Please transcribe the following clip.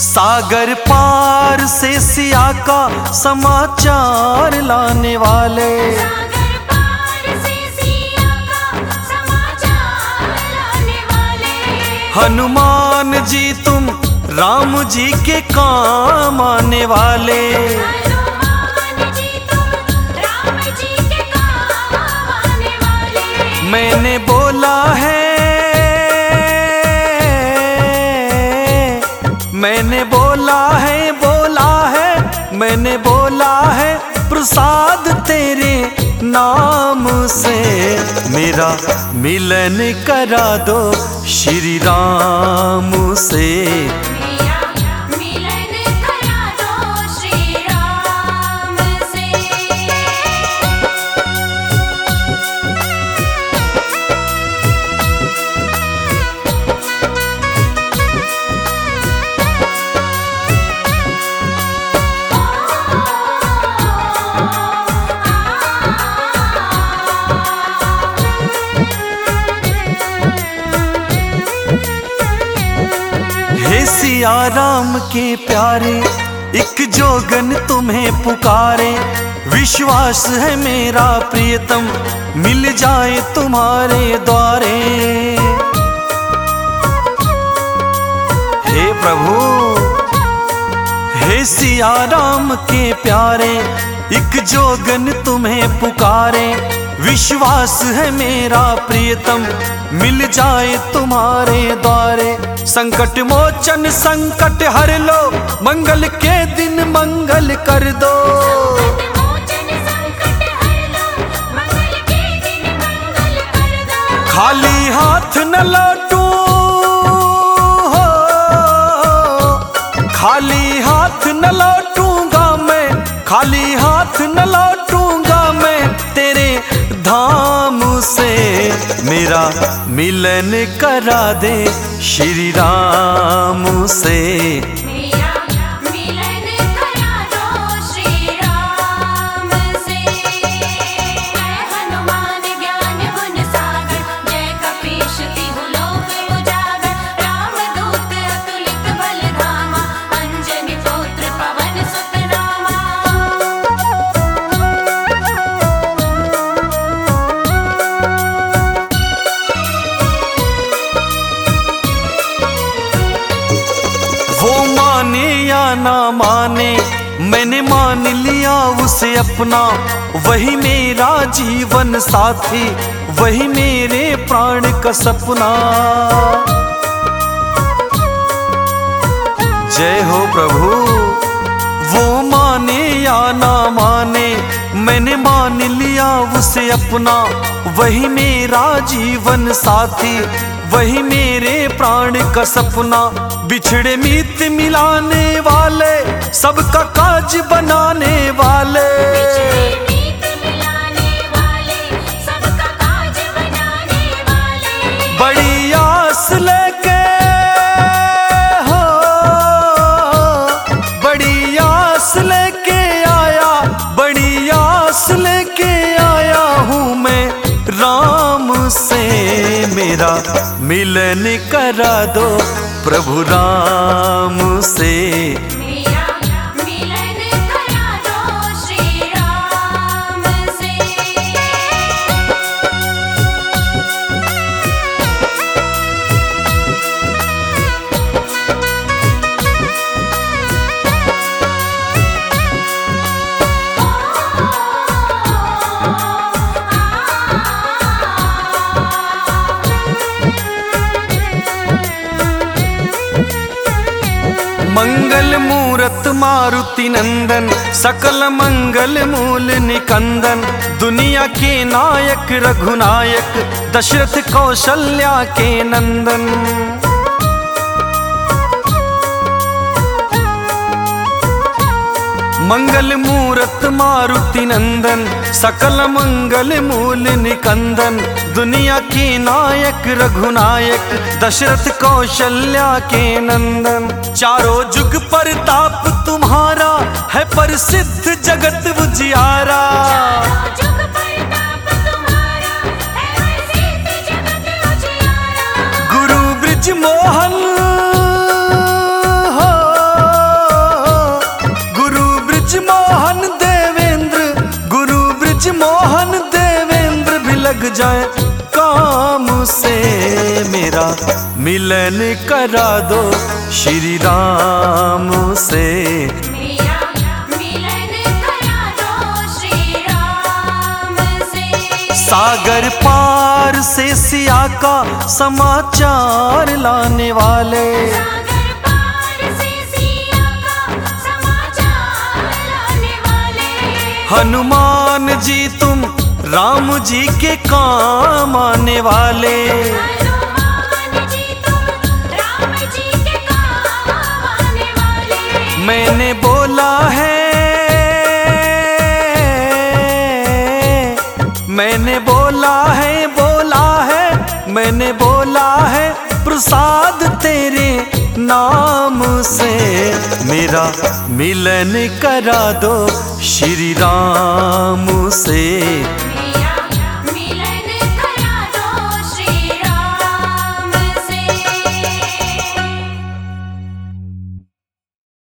सागर पार से सिया का समाचार लाने वाले। सागर पार से सिया का समाचार लाने वाले। हनुमान जी तुम राम जी के काम आने वाले। हनुमान जी तुम राम जी के काम आने वाले। मैंने बोला है से मेरा मिलन करा दो श्री राम से। राम के प्यारे, एक जोगन तुम्हें पुकारे। विश्वास है मेरा प्रियतम, मिल जाए तुम्हारे द्वारे। हे प्रभु, हे सिया राम के प्यारे, एक जोगन तुम्हें पुकारे। विश्वास है मेरा प्रियतम, मिल जाए तुम्हारे द्वारे। संकट मोचन संकट हर लो, मंगल के दिन मंगल कर दो। खाली हाथ न लौटू मेरा मिलन करा दे श्री राम से। माने या ना माने, मैंने मान लिया उसे अपना। वही मेरा जीवन साथी, वही मेरे प्राण का सपना। जय हो प्रभु, वो माने या ना माने, मैंने मान लिया उसे अपना। वही मेरा जीवन साथी वही मेरे प्राण का सपना बिछड़े मित मिलाने वाले सबका काज बनाने वाले। मिलन करा दो प्रभु राम से। मंगल मूरत मारुति नंदन, सकल मंगल मूल निकंदन। दुनिया के नायक, रघुनायक, दशरथ कौशल्या के नंदन। मंगल मूरत मारुति नंदन, सकल मंगल मूल निकंदन दुनिया के नायक, रघुनायक, दशरथ कौशल्या के नंदन। चारों जुग पर ताप तुम्हारा है, प्रसिद्ध जगत उजियारा। जाए काम से मेरा मिलन करा दो श्री राम से। मेरा मिलन करा दो श्री राम से। सागर पार से सिया का समाचार लाने वाले। सागर पार से सिया का समाचार लाने वाले। हनुमान जी तुम राम जी के काम आने वाले। मैंने बोला है, मैंने बोला है बोला है, मैंने बोला है, प्रसाद तेरे नाम से। मेरा मिलन करा दो श्री राम